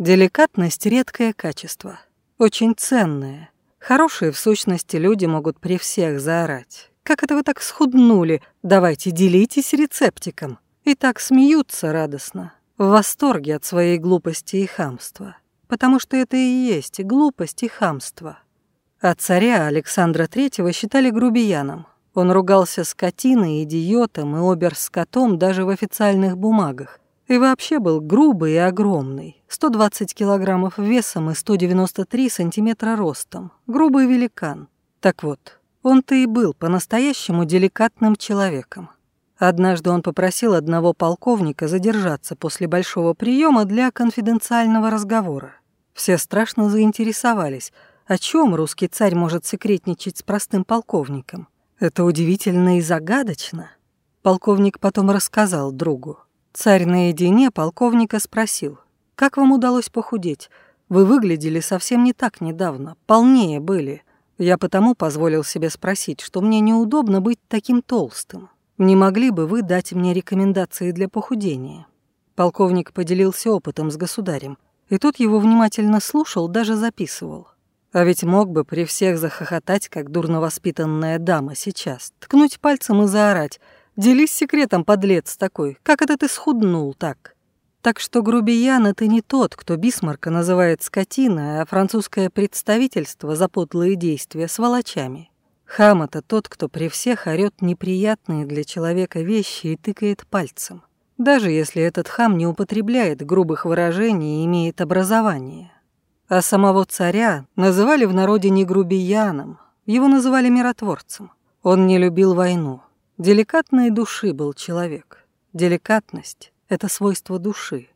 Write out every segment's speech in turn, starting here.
Деликатность — редкое качество, очень ценное. Хорошие в сущности люди могут при всех заорать. «Как это вы так схуднули? Давайте делитесь рецептиком!» И так смеются радостно, в восторге от своей глупости и хамства. Потому что это и есть глупость и хамство. А царя Александра III считали грубияном. Он ругался скотиной, идиотом и оберскотом даже в официальных бумагах, и вообще был грубый и огромный, 120 килограммов весом и 193 сантиметра ростом. Грубый великан. Так вот, он-то и был по-настоящему деликатным человеком. Однажды он попросил одного полковника задержаться после большого приема для конфиденциального разговора. Все страшно заинтересовались, о чем русский царь может секретничать с простым полковником. Это удивительно и загадочно. Полковник потом рассказал другу. Царь наедине полковника спросил, «Как вам удалось похудеть? Вы выглядели совсем не так недавно, полнее были. Я потому позволил себе спросить, что мне неудобно быть таким толстым. Не могли бы вы дать мне рекомендации для похудения?» Полковник поделился опытом с государем, и тот его внимательно слушал, даже записывал. А ведь мог бы при всех захохотать, как дурно воспитанная дама сейчас, ткнуть пальцем и заорать – Делись секретом, подлец такой. Как это ты схуднул так? Так что грубиян это не тот, кто Бисмарка называет скотина, а французское представительство за подлые действия с волочами. Хам — это тот, кто при всех орёт неприятные для человека вещи и тыкает пальцем. Даже если этот хам не употребляет грубых выражений и имеет образование. А самого царя называли в народе не грубияном, его называли миротворцем. Он не любил войну, Деликатной души был человек. Деликатность — это свойство души.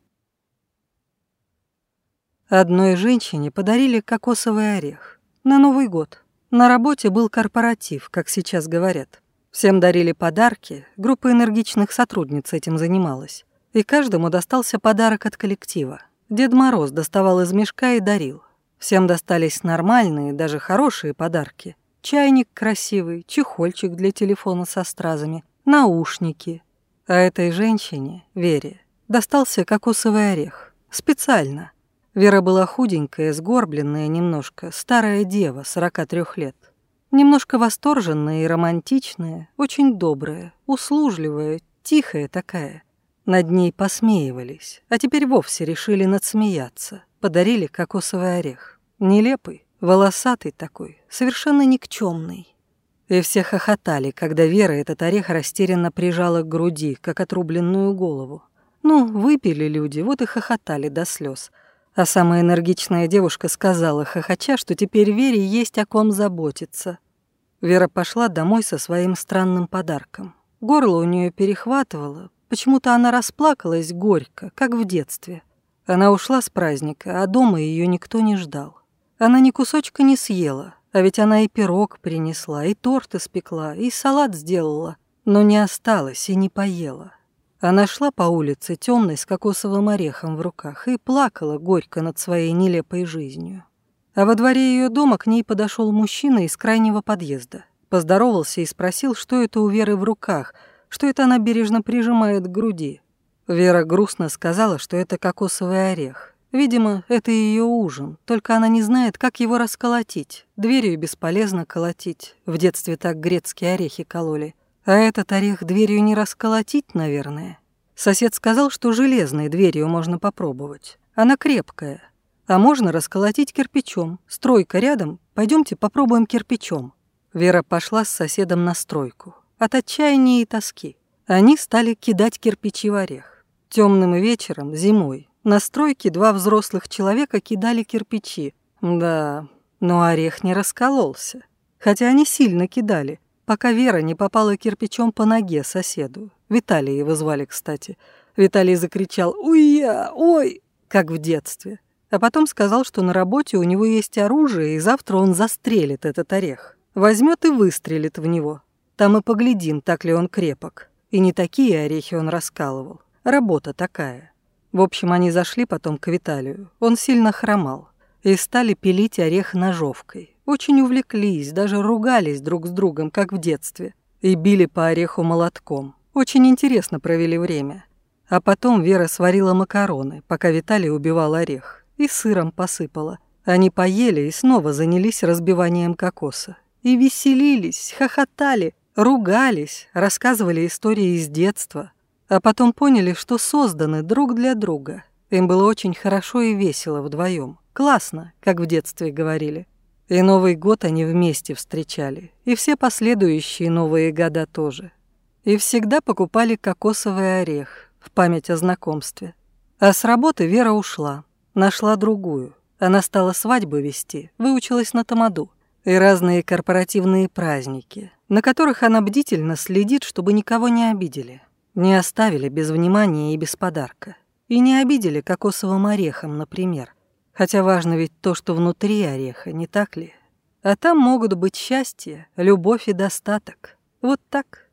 Одной женщине подарили кокосовый орех. На Новый год. На работе был корпоратив, как сейчас говорят. Всем дарили подарки, группа энергичных сотрудниц этим занималась. И каждому достался подарок от коллектива. Дед Мороз доставал из мешка и дарил. Всем достались нормальные, даже хорошие подарки — Чайник красивый, чехольчик для телефона со стразами, наушники. А этой женщине, Вере, достался кокосовый орех. Специально. Вера была худенькая, сгорбленная немножко, старая дева, 43 лет. Немножко восторженная и романтичная, очень добрая, услужливая, тихая такая. Над ней посмеивались, а теперь вовсе решили надсмеяться. Подарили кокосовый орех. Нелепый, Волосатый такой, совершенно никчемный. И все хохотали, когда Вера этот орех растерянно прижала к груди, как отрубленную голову. Ну, выпили люди, вот и хохотали до слез. А самая энергичная девушка сказала хохоча, что теперь Вере есть о ком заботиться. Вера пошла домой со своим странным подарком. Горло у нее перехватывало, почему-то она расплакалась горько, как в детстве. Она ушла с праздника, а дома ее никто не ждал. Она ни кусочка не съела, а ведь она и пирог принесла, и торт испекла, и салат сделала, но не осталась и не поела. Она шла по улице темной с кокосовым орехом в руках и плакала горько над своей нелепой жизнью. А во дворе ее дома к ней подошел мужчина из крайнего подъезда. Поздоровался и спросил, что это у Веры в руках, что это она бережно прижимает к груди. Вера грустно сказала, что это кокосовый орех, Видимо, это ее ужин, только она не знает, как его расколотить. Дверью бесполезно колотить. В детстве так грецкие орехи кололи. А этот орех дверью не расколотить, наверное. Сосед сказал, что железной дверью можно попробовать. Она крепкая. А можно расколотить кирпичом. Стройка рядом, пойдемте попробуем кирпичом. Вера пошла с соседом на стройку. От отчаяния и тоски. Они стали кидать кирпичи в орех. Темным вечером, зимой, на стройке два взрослых человека кидали кирпичи. Да, но орех не раскололся. Хотя они сильно кидали, пока Вера не попала кирпичом по ноге соседу. Виталий его звали, кстати. Виталий закричал «Уя! Ой!» как в детстве. А потом сказал, что на работе у него есть оружие, и завтра он застрелит этот орех. Возьмет и выстрелит в него. Там и поглядим, так ли он крепок. И не такие орехи он раскалывал. Работа такая. В общем, они зашли потом к Виталию. Он сильно хромал. И стали пилить орех ножовкой. Очень увлеклись, даже ругались друг с другом, как в детстве. И били по ореху молотком. Очень интересно провели время. А потом Вера сварила макароны, пока Виталий убивал орех. И сыром посыпала. Они поели и снова занялись разбиванием кокоса. И веселились, хохотали, ругались, рассказывали истории из детства. А потом поняли, что созданы друг для друга. Им было очень хорошо и весело вдвоем. Классно, как в детстве говорили. И Новый год они вместе встречали, и все последующие Новые года тоже. И всегда покупали кокосовый орех в память о знакомстве. А с работы Вера ушла, нашла другую. Она стала свадьбы вести, выучилась на тамаду. И разные корпоративные праздники, на которых она бдительно следит, чтобы никого не обидели. Не оставили без внимания и без подарка. И не обидели кокосовым орехом, например. Хотя важно ведь то, что внутри ореха, не так ли? А там могут быть счастье, любовь и достаток. Вот так.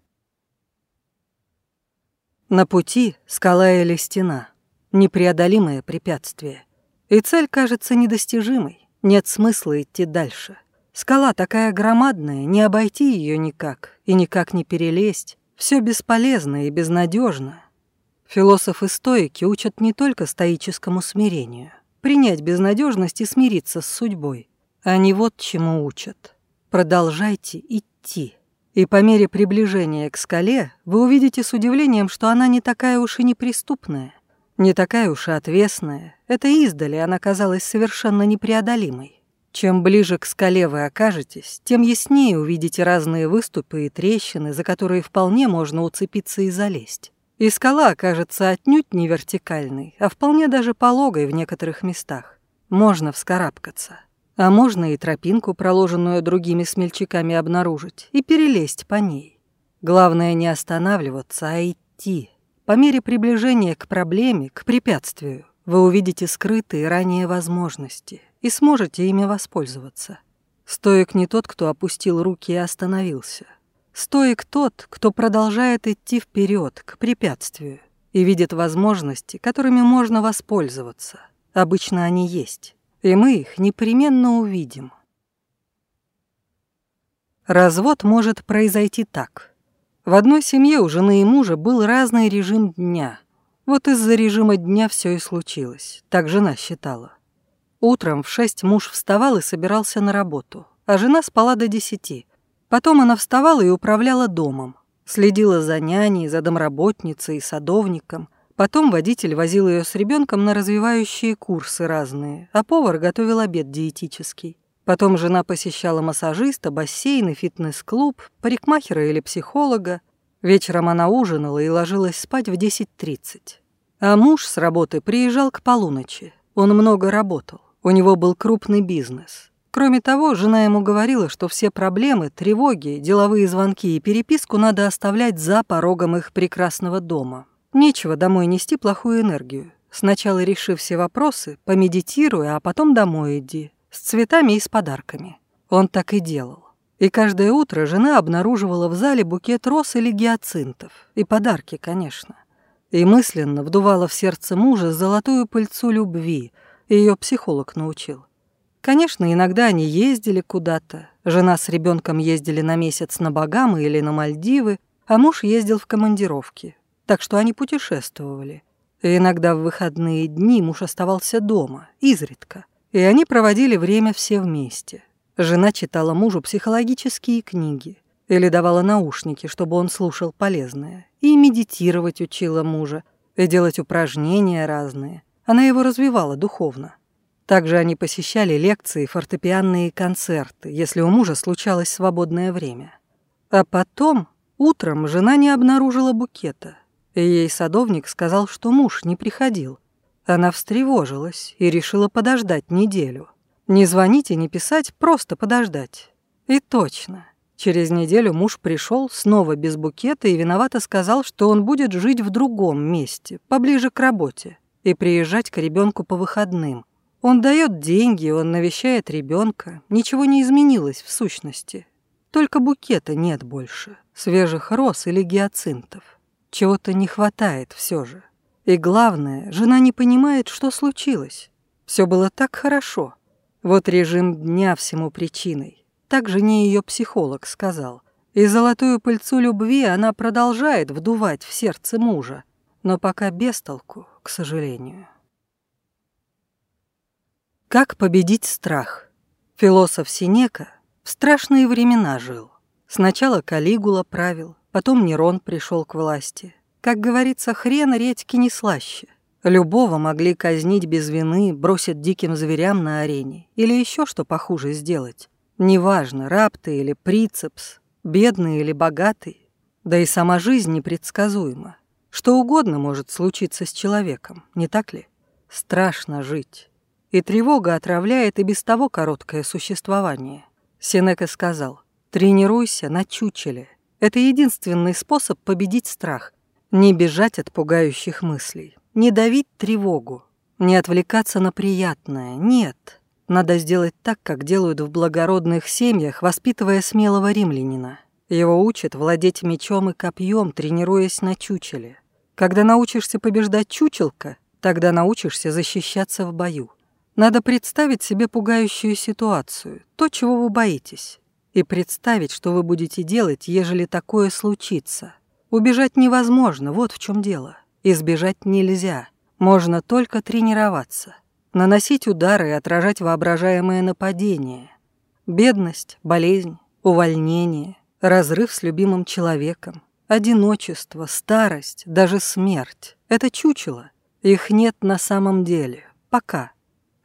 На пути скала или стена. Непреодолимое препятствие. И цель кажется недостижимой. Нет смысла идти дальше. Скала такая громадная, не обойти ее никак и никак не перелезть. Все бесполезно и безнадежно. Философы стоики учат не только стоическому смирению, принять безнадежность и смириться с судьбой. Они вот чему учат. Продолжайте идти. И по мере приближения к скале вы увидите с удивлением, что она не такая уж и неприступная, не такая уж и отвесная. Это издали она казалась совершенно непреодолимой. Чем ближе к скале вы окажетесь, тем яснее увидите разные выступы и трещины, за которые вполне можно уцепиться и залезть. И скала окажется отнюдь не вертикальной, а вполне даже пологой в некоторых местах. Можно вскарабкаться. А можно и тропинку, проложенную другими смельчаками, обнаружить и перелезть по ней. Главное не останавливаться, а идти. По мере приближения к проблеме, к препятствию, вы увидите скрытые ранее возможности – и сможете ими воспользоваться. Стоик не тот, кто опустил руки и остановился. Стоик тот, кто продолжает идти вперед к препятствию и видит возможности, которыми можно воспользоваться. Обычно они есть, и мы их непременно увидим. Развод может произойти так. В одной семье у жены и мужа был разный режим дня. Вот из-за режима дня все и случилось, так жена считала. Утром в шесть муж вставал и собирался на работу, а жена спала до десяти. Потом она вставала и управляла домом. Следила за няней, за домработницей, и садовником. Потом водитель возил ее с ребенком на развивающие курсы разные, а повар готовил обед диетический. Потом жена посещала массажиста, бассейн и фитнес-клуб, парикмахера или психолога. Вечером она ужинала и ложилась спать в 10.30. А муж с работы приезжал к полуночи. Он много работал. У него был крупный бизнес. Кроме того, жена ему говорила, что все проблемы, тревоги, деловые звонки и переписку надо оставлять за порогом их прекрасного дома. Нечего домой нести плохую энергию. Сначала реши все вопросы, помедитируй, а потом домой иди. С цветами и с подарками. Он так и делал. И каждое утро жена обнаруживала в зале букет роз или гиацинтов. И подарки, конечно. И мысленно вдувала в сердце мужа золотую пыльцу любви – ее психолог научил. Конечно, иногда они ездили куда-то. Жена с ребенком ездили на месяц на Багамы или на Мальдивы, а муж ездил в командировки. Так что они путешествовали. И иногда в выходные дни муж оставался дома, изредка. И они проводили время все вместе. Жена читала мужу психологические книги или давала наушники, чтобы он слушал полезное, и медитировать учила мужа, и делать упражнения разные – она его развивала духовно. Также они посещали лекции, фортепианные концерты, если у мужа случалось свободное время. А потом, утром, жена не обнаружила букета. И ей садовник сказал, что муж не приходил. Она встревожилась и решила подождать неделю. Не звонить и не писать, просто подождать. И точно. Через неделю муж пришел снова без букета и виновато сказал, что он будет жить в другом месте, поближе к работе и приезжать к ребенку по выходным. Он дает деньги, он навещает ребенка. Ничего не изменилось в сущности. Только букета нет больше, свежих роз или гиацинтов. Чего-то не хватает все же. И главное, жена не понимает, что случилось. Все было так хорошо. Вот режим дня всему причиной. Так жене ее психолог сказал. И золотую пыльцу любви она продолжает вдувать в сердце мужа. Но пока без толку к сожалению. Как победить страх? Философ Синека в страшные времена жил. Сначала Калигула правил, потом Нерон пришел к власти. Как говорится, хрен редьки не слаще. Любого могли казнить без вины, бросить диким зверям на арене или еще что похуже сделать. Неважно, раб ты или прицепс, бедный или богатый. Да и сама жизнь непредсказуема. Что угодно может случиться с человеком, не так ли? Страшно жить. И тревога отравляет и без того короткое существование. Сенека сказал, тренируйся на чучеле. Это единственный способ победить страх. Не бежать от пугающих мыслей. Не давить тревогу. Не отвлекаться на приятное. Нет. Надо сделать так, как делают в благородных семьях, воспитывая смелого римлянина. Его учат владеть мечом и копьем, тренируясь на чучеле. Когда научишься побеждать чучелка, тогда научишься защищаться в бою. Надо представить себе пугающую ситуацию, то, чего вы боитесь, и представить, что вы будете делать, ежели такое случится. Убежать невозможно, вот в чем дело. Избежать нельзя, можно только тренироваться, наносить удары и отражать воображаемое нападение. Бедность, болезнь, увольнение, разрыв с любимым человеком, Одиночество, старость, даже смерть – это чучело. Их нет на самом деле. Пока.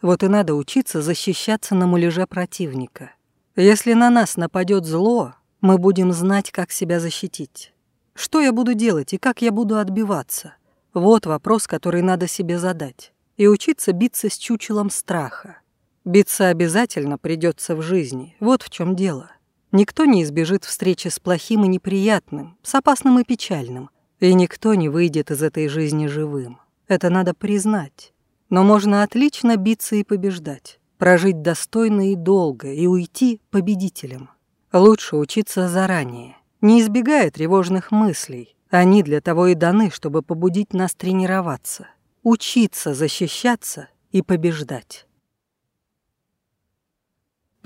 Вот и надо учиться защищаться на муляже противника. Если на нас нападет зло, мы будем знать, как себя защитить. Что я буду делать и как я буду отбиваться? Вот вопрос, который надо себе задать. И учиться биться с чучелом страха. Биться обязательно придется в жизни. Вот в чем дело. Никто не избежит встречи с плохим и неприятным, с опасным и печальным, и никто не выйдет из этой жизни живым. Это надо признать. Но можно отлично биться и побеждать, прожить достойно и долго, и уйти победителем. Лучше учиться заранее, не избегая тревожных мыслей. Они для того и даны, чтобы побудить нас тренироваться, учиться защищаться и побеждать.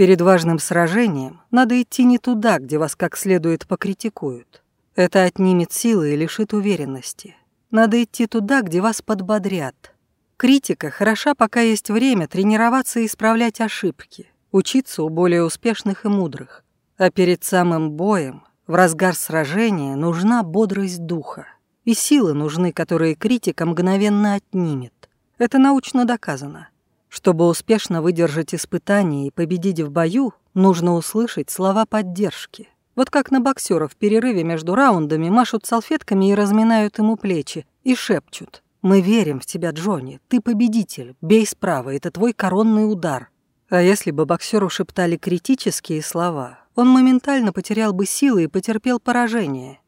Перед важным сражением надо идти не туда, где вас как следует покритикуют. Это отнимет силы и лишит уверенности. Надо идти туда, где вас подбодрят. Критика хороша, пока есть время тренироваться и исправлять ошибки, учиться у более успешных и мудрых. А перед самым боем, в разгар сражения, нужна бодрость духа. И силы нужны, которые критика мгновенно отнимет. Это научно доказано. Чтобы успешно выдержать испытание и победить в бою, нужно услышать слова поддержки. Вот как на боксера в перерыве между раундами машут салфетками и разминают ему плечи, и шепчут. «Мы верим в тебя, Джонни, ты победитель, бей справа, это твой коронный удар». А если бы боксеру шептали критические слова, он моментально потерял бы силы и потерпел поражение.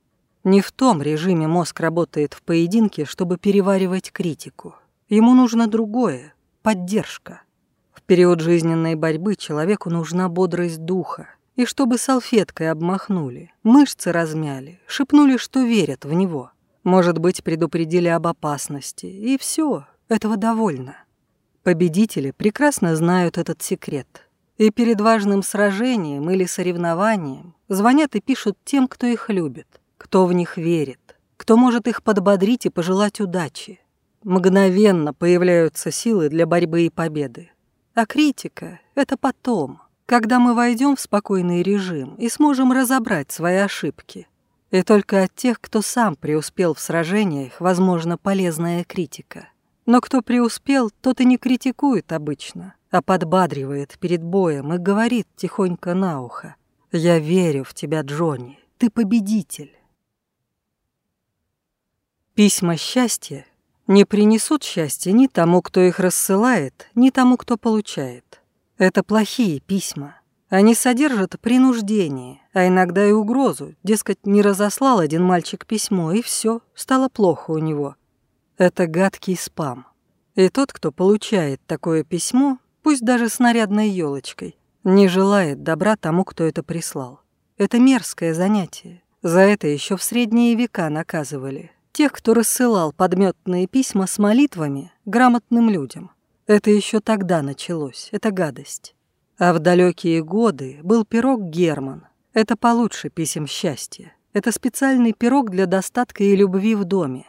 Не в том режиме мозг работает в поединке, чтобы переваривать критику. Ему нужно другое поддержка. В период жизненной борьбы человеку нужна бодрость духа. И чтобы салфеткой обмахнули, мышцы размяли, шепнули, что верят в него. Может быть, предупредили об опасности. И все, этого довольно. Победители прекрасно знают этот секрет. И перед важным сражением или соревнованием звонят и пишут тем, кто их любит, кто в них верит, кто может их подбодрить и пожелать удачи мгновенно появляются силы для борьбы и победы. А критика — это потом, когда мы войдем в спокойный режим и сможем разобрать свои ошибки. И только от тех, кто сам преуспел в сражениях, возможно, полезная критика. Но кто преуспел, тот и не критикует обычно, а подбадривает перед боем и говорит тихонько на ухо. «Я верю в тебя, Джонни. Ты победитель». Письма счастья не принесут счастья ни тому, кто их рассылает, ни тому, кто получает. Это плохие письма. Они содержат принуждение, а иногда и угрозу. Дескать, не разослал один мальчик письмо, и все, стало плохо у него. Это гадкий спам. И тот, кто получает такое письмо, пусть даже с нарядной елочкой, не желает добра тому, кто это прислал. Это мерзкое занятие. За это еще в средние века наказывали тех, кто рассылал подметные письма с молитвами грамотным людям. Это еще тогда началось, это гадость. А в далекие годы был пирог Герман. Это получше писем счастья. Это специальный пирог для достатка и любви в доме.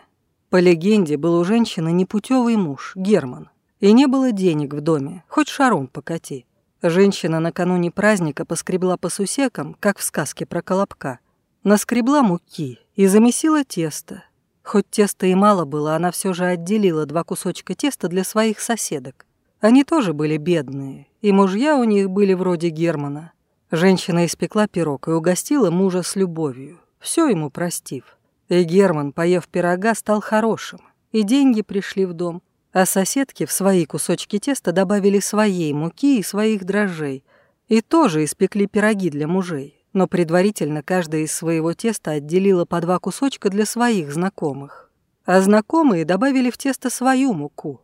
По легенде, был у женщины непутевый муж, Герман. И не было денег в доме, хоть шаром покати. Женщина накануне праздника поскребла по сусекам, как в сказке про колобка. Наскребла муки и замесила тесто, Хоть теста и мало было, она все же отделила два кусочка теста для своих соседок. Они тоже были бедные, и мужья у них были вроде Германа. Женщина испекла пирог и угостила мужа с любовью, все ему простив. И Герман, поев пирога, стал хорошим, и деньги пришли в дом. А соседки в свои кусочки теста добавили своей муки и своих дрожжей, и тоже испекли пироги для мужей но предварительно каждая из своего теста отделила по два кусочка для своих знакомых. А знакомые добавили в тесто свою муку.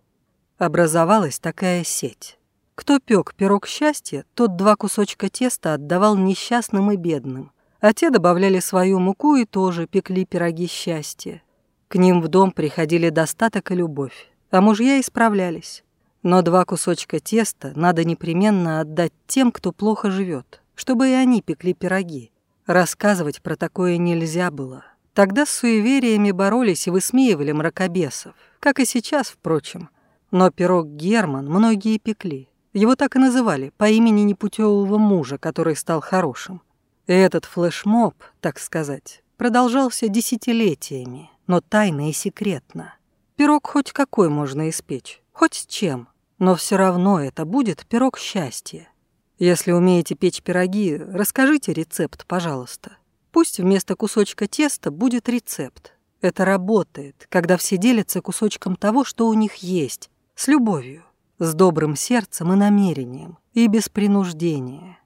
Образовалась такая сеть. Кто пек пирог счастья, тот два кусочка теста отдавал несчастным и бедным, а те добавляли свою муку и тоже пекли пироги счастья. К ним в дом приходили достаток и любовь, а мужья исправлялись. Но два кусочка теста надо непременно отдать тем, кто плохо живет чтобы и они пекли пироги. Рассказывать про такое нельзя было. Тогда с суевериями боролись и высмеивали мракобесов, как и сейчас, впрочем. Но пирог Герман многие пекли. Его так и называли, по имени непутевого мужа, который стал хорошим. И этот флешмоб, так сказать, продолжался десятилетиями, но тайно и секретно. Пирог хоть какой можно испечь, хоть с чем, но все равно это будет пирог счастья. Если умеете печь пироги, расскажите рецепт, пожалуйста. Пусть вместо кусочка теста будет рецепт. Это работает, когда все делятся кусочком того, что у них есть, с любовью, с добрым сердцем и намерением, и без принуждения.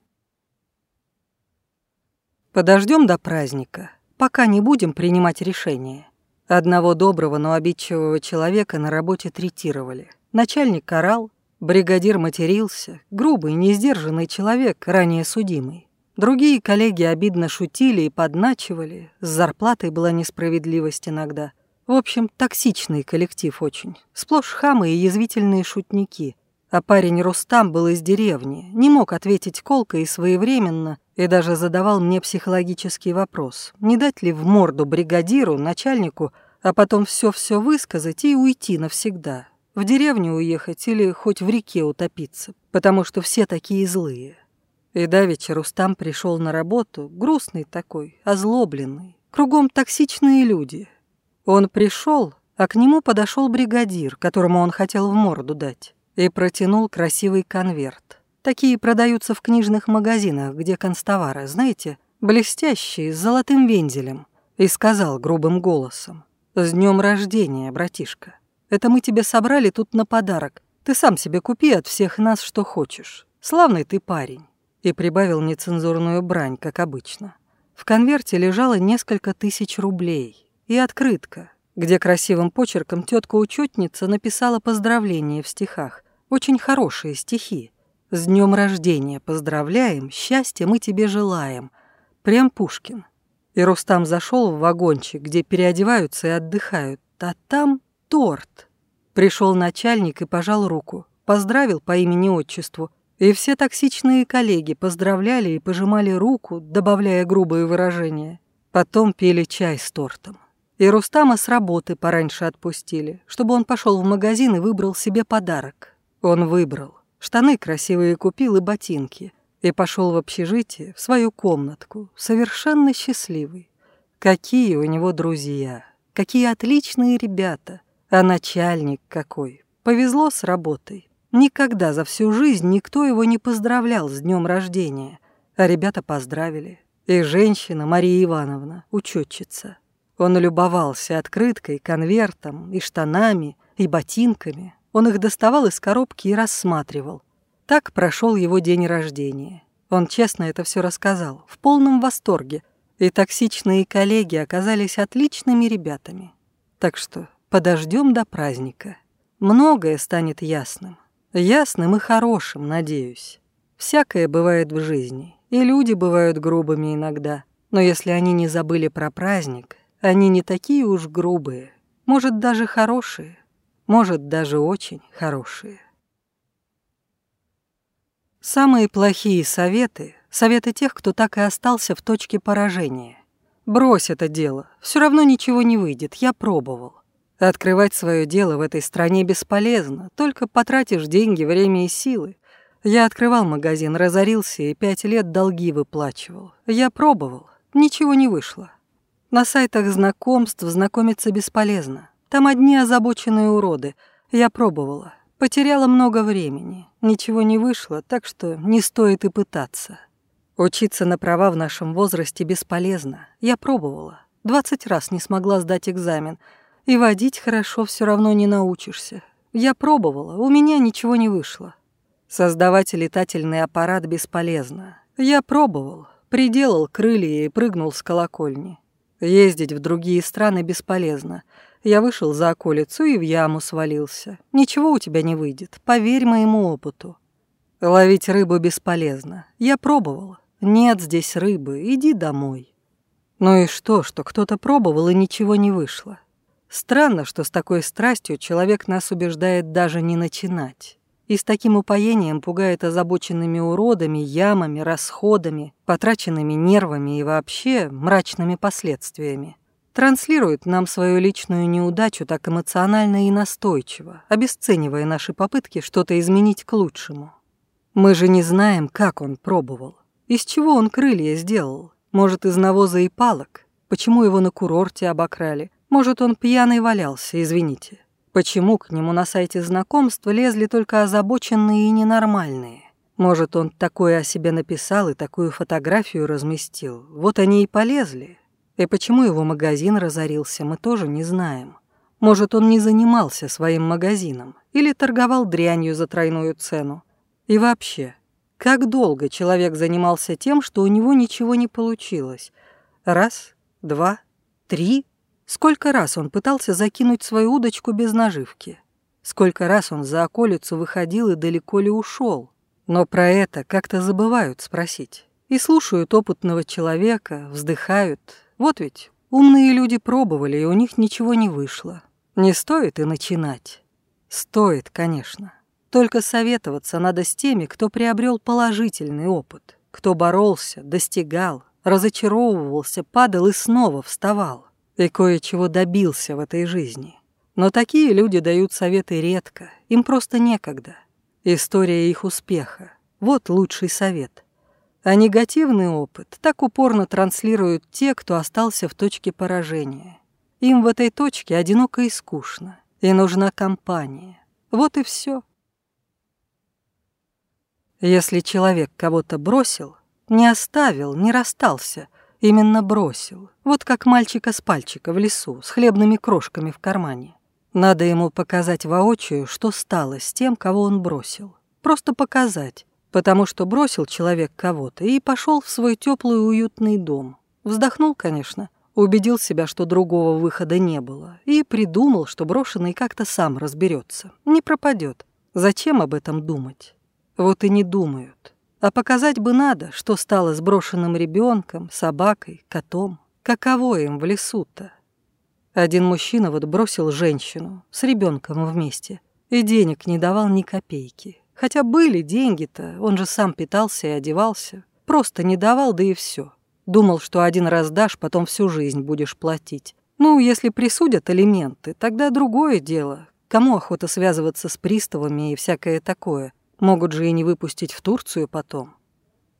Подождем до праздника, пока не будем принимать решение. Одного доброго, но обидчивого человека на работе третировали. Начальник орал, Бригадир матерился, грубый, несдержанный человек, ранее судимый. Другие коллеги обидно шутили и подначивали, с зарплатой была несправедливость иногда. В общем, токсичный коллектив очень, сплошь хамы и язвительные шутники. А парень Рустам был из деревни, не мог ответить колко и своевременно, и даже задавал мне психологический вопрос, не дать ли в морду бригадиру, начальнику, а потом все-все высказать и уйти навсегда, в деревню уехать или хоть в реке утопиться, потому что все такие злые. И давеча Рустам пришел на работу, грустный такой, озлобленный. Кругом токсичные люди. Он пришел, а к нему подошел бригадир, которому он хотел в морду дать, и протянул красивый конверт. Такие продаются в книжных магазинах, где констовары, знаете, блестящие, с золотым вензелем, и сказал грубым голосом. «С днем рождения, братишка!» Это мы тебе собрали тут на подарок. Ты сам себе купи от всех нас, что хочешь. Славный ты парень». И прибавил нецензурную брань, как обычно. В конверте лежало несколько тысяч рублей. И открытка, где красивым почерком тетка-учетница написала поздравление в стихах. Очень хорошие стихи. «С днем рождения поздравляем, счастья мы тебе желаем». Прям Пушкин. И Рустам зашел в вагончик, где переодеваются и отдыхают, а там торт!» Пришел начальник и пожал руку, поздравил по имени-отчеству. И все токсичные коллеги поздравляли и пожимали руку, добавляя грубые выражения. Потом пили чай с тортом. И Рустама с работы пораньше отпустили, чтобы он пошел в магазин и выбрал себе подарок. Он выбрал. Штаны красивые купил и ботинки. И пошел в общежитие, в свою комнатку, совершенно счастливый. Какие у него друзья, какие отличные ребята. А начальник какой! Повезло с работой. Никогда за всю жизнь никто его не поздравлял с днем рождения. А ребята поздравили. И женщина Мария Ивановна, учетчица. Он любовался открыткой, конвертом, и штанами, и ботинками. Он их доставал из коробки и рассматривал. Так прошел его день рождения. Он честно это все рассказал, в полном восторге. И токсичные коллеги оказались отличными ребятами. Так что Подождем до праздника. Многое станет ясным. Ясным и хорошим, надеюсь. Всякое бывает в жизни, и люди бывают грубыми иногда. Но если они не забыли про праздник, они не такие уж грубые. Может, даже хорошие. Может, даже очень хорошие. Самые плохие советы — советы тех, кто так и остался в точке поражения. «Брось это дело. Все равно ничего не выйдет. Я пробовал. Открывать свое дело в этой стране бесполезно, только потратишь деньги, время и силы. Я открывал магазин, разорился и пять лет долги выплачивал. Я пробовал, ничего не вышло. На сайтах знакомств знакомиться бесполезно. Там одни озабоченные уроды. Я пробовала, потеряла много времени. Ничего не вышло, так что не стоит и пытаться. Учиться на права в нашем возрасте бесполезно. Я пробовала. 20 раз не смогла сдать экзамен — и водить хорошо все равно не научишься. Я пробовала, у меня ничего не вышло. Создавать летательный аппарат бесполезно. Я пробовал, приделал крылья и прыгнул с колокольни. Ездить в другие страны бесполезно. Я вышел за околицу и в яму свалился. Ничего у тебя не выйдет, поверь моему опыту. Ловить рыбу бесполезно. Я пробовала. Нет здесь рыбы, иди домой. Ну и что, что кто-то пробовал и ничего не вышло? Странно, что с такой страстью человек нас убеждает даже не начинать. И с таким упоением пугает озабоченными уродами, ямами, расходами, потраченными нервами и вообще мрачными последствиями. Транслирует нам свою личную неудачу так эмоционально и настойчиво, обесценивая наши попытки что-то изменить к лучшему. Мы же не знаем, как он пробовал. Из чего он крылья сделал? Может, из навоза и палок? Почему его на курорте обокрали? Может, он пьяный валялся, извините. Почему к нему на сайте знакомств лезли только озабоченные и ненормальные? Может, он такое о себе написал и такую фотографию разместил. Вот они и полезли. И почему его магазин разорился, мы тоже не знаем. Может, он не занимался своим магазином или торговал дрянью за тройную цену. И вообще, как долго человек занимался тем, что у него ничего не получилось? Раз, два, три – Сколько раз он пытался закинуть свою удочку без наживки. Сколько раз он за околицу выходил и далеко ли ушел. Но про это как-то забывают спросить. И слушают опытного человека, вздыхают. Вот ведь умные люди пробовали, и у них ничего не вышло. Не стоит и начинать. Стоит, конечно. Только советоваться надо с теми, кто приобрел положительный опыт, кто боролся, достигал, разочаровывался, падал и снова вставал. Ты кое-чего добился в этой жизни. Но такие люди дают советы редко, им просто некогда. История их успеха. Вот лучший совет. А негативный опыт так упорно транслируют те, кто остался в точке поражения. Им в этой точке одиноко и скучно, и нужна компания. Вот и все. Если человек кого-то бросил, не оставил, не расстался, Именно бросил. Вот как мальчика с пальчика в лесу, с хлебными крошками в кармане. Надо ему показать воочию, что стало с тем, кого он бросил. Просто показать, потому что бросил человек кого-то и пошел в свой теплый уютный дом. Вздохнул, конечно, убедил себя, что другого выхода не было, и придумал, что брошенный как-то сам разберется, не пропадет. Зачем об этом думать? Вот и не думают. А показать бы надо, что стало с брошенным ребенком, собакой, котом. Каково им в лесу-то? Один мужчина вот бросил женщину с ребенком вместе и денег не давал ни копейки. Хотя были деньги-то, он же сам питался и одевался. Просто не давал, да и все. Думал, что один раз дашь, потом всю жизнь будешь платить. Ну, если присудят элементы, тогда другое дело. Кому охота связываться с приставами и всякое такое – Могут же и не выпустить в Турцию потом.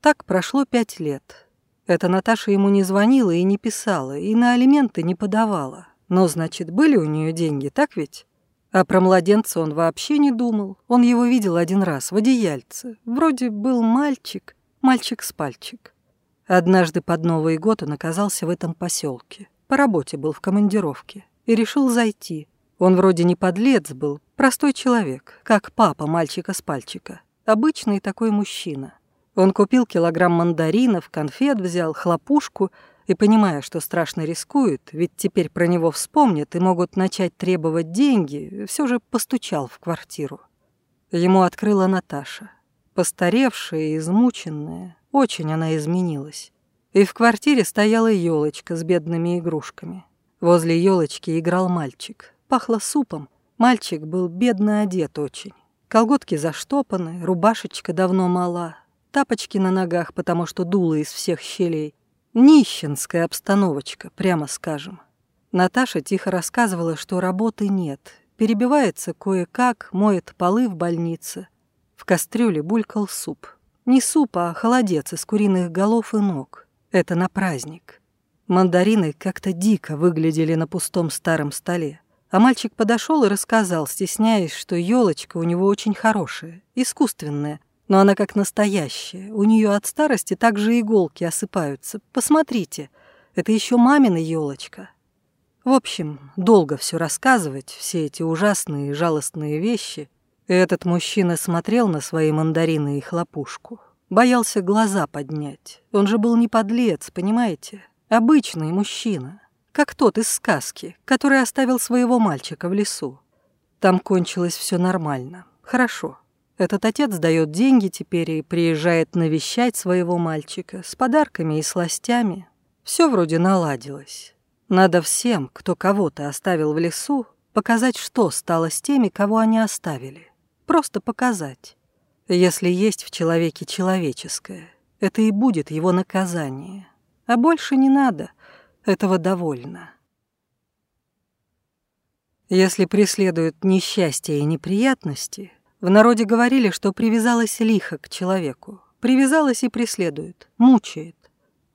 Так прошло пять лет. Эта Наташа ему не звонила и не писала, и на алименты не подавала. Но, значит, были у нее деньги, так ведь? А про младенца он вообще не думал. Он его видел один раз в одеяльце. Вроде был мальчик, мальчик с пальчик. Однажды под Новый год он оказался в этом поселке. По работе был в командировке. И решил зайти. Он вроде не подлец был, простой человек, как папа мальчика с пальчика. Обычный такой мужчина. Он купил килограмм мандаринов, конфет взял, хлопушку и, понимая, что страшно рискует, ведь теперь про него вспомнят и могут начать требовать деньги, все же постучал в квартиру. Ему открыла Наташа. Постаревшая и измученная, очень она изменилась. И в квартире стояла елочка с бедными игрушками. Возле елочки играл мальчик пахло супом. Мальчик был бедно одет очень. Колготки заштопаны, рубашечка давно мала, тапочки на ногах, потому что дуло из всех щелей. Нищенская обстановочка, прямо скажем. Наташа тихо рассказывала, что работы нет. Перебивается кое-как, моет полы в больнице. В кастрюле булькал суп. Не суп, а холодец из куриных голов и ног. Это на праздник. Мандарины как-то дико выглядели на пустом старом столе. А мальчик подошел и рассказал, стесняясь, что елочка у него очень хорошая, искусственная, но она как настоящая. У нее от старости также иголки осыпаются. Посмотрите, это еще мамина елочка. В общем, долго все рассказывать, все эти ужасные и жалостные вещи. Этот мужчина смотрел на свои мандарины и хлопушку. Боялся глаза поднять. Он же был не подлец, понимаете? Обычный мужчина как тот из сказки, который оставил своего мальчика в лесу. Там кончилось все нормально, хорошо. Этот отец дает деньги теперь и приезжает навещать своего мальчика с подарками и сластями. Все вроде наладилось. Надо всем, кто кого-то оставил в лесу, показать, что стало с теми, кого они оставили. Просто показать. Если есть в человеке человеческое, это и будет его наказание. А больше не надо — этого довольно. Если преследуют несчастья и неприятности, в народе говорили, что привязалась лихо к человеку. Привязалась и преследует, мучает.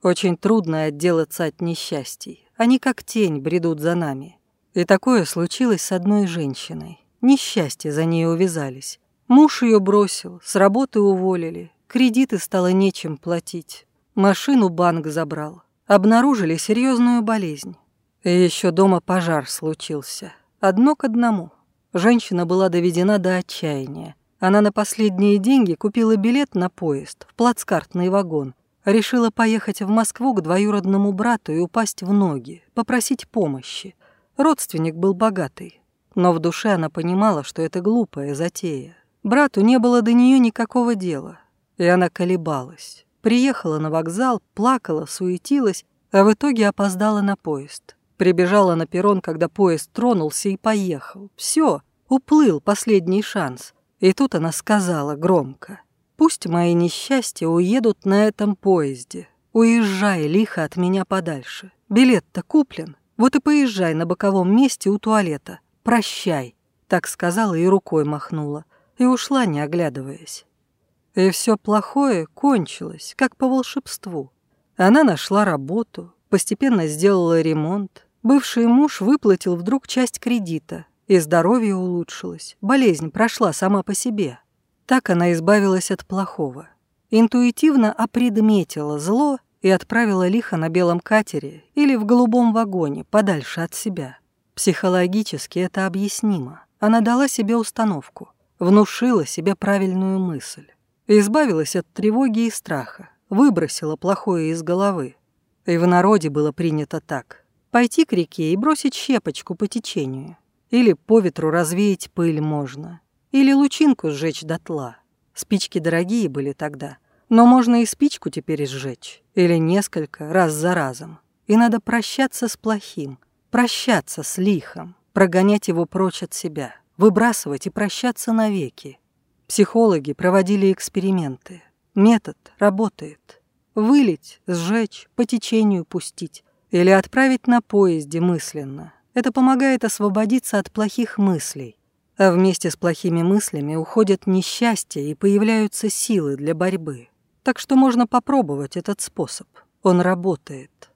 Очень трудно отделаться от несчастий. Они как тень бредут за нами. И такое случилось с одной женщиной. Несчастья за ней увязались. Муж ее бросил, с работы уволили, кредиты стало нечем платить. Машину банк забрал обнаружили серьезную болезнь. И еще дома пожар случился. Одно к одному. Женщина была доведена до отчаяния. Она на последние деньги купила билет на поезд, в плацкартный вагон. Решила поехать в Москву к двоюродному брату и упасть в ноги, попросить помощи. Родственник был богатый. Но в душе она понимала, что это глупая затея. Брату не было до нее никакого дела. И она колебалась. Приехала на вокзал, плакала, суетилась, а в итоге опоздала на поезд. Прибежала на перрон, когда поезд тронулся и поехал. Все, уплыл последний шанс. И тут она сказала громко. «Пусть мои несчастья уедут на этом поезде. Уезжай лихо от меня подальше. Билет-то куплен. Вот и поезжай на боковом месте у туалета. Прощай!» Так сказала и рукой махнула. И ушла, не оглядываясь. И все плохое кончилось, как по волшебству. Она нашла работу, постепенно сделала ремонт. Бывший муж выплатил вдруг часть кредита, и здоровье улучшилось, болезнь прошла сама по себе. Так она избавилась от плохого. Интуитивно опредметила зло и отправила лихо на белом катере или в голубом вагоне подальше от себя. Психологически это объяснимо. Она дала себе установку, внушила себе правильную мысль избавилась от тревоги и страха, выбросила плохое из головы. И в народе было принято так – пойти к реке и бросить щепочку по течению. Или по ветру развеять пыль можно. Или лучинку сжечь дотла. Спички дорогие были тогда, но можно и спичку теперь сжечь. Или несколько, раз за разом. И надо прощаться с плохим, прощаться с лихом, прогонять его прочь от себя, выбрасывать и прощаться навеки. Психологи проводили эксперименты. Метод работает. Вылить, сжечь, по течению пустить. Или отправить на поезде мысленно. Это помогает освободиться от плохих мыслей. А вместе с плохими мыслями уходят несчастья и появляются силы для борьбы. Так что можно попробовать этот способ. Он работает.